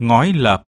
ngói lợp